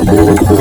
Thank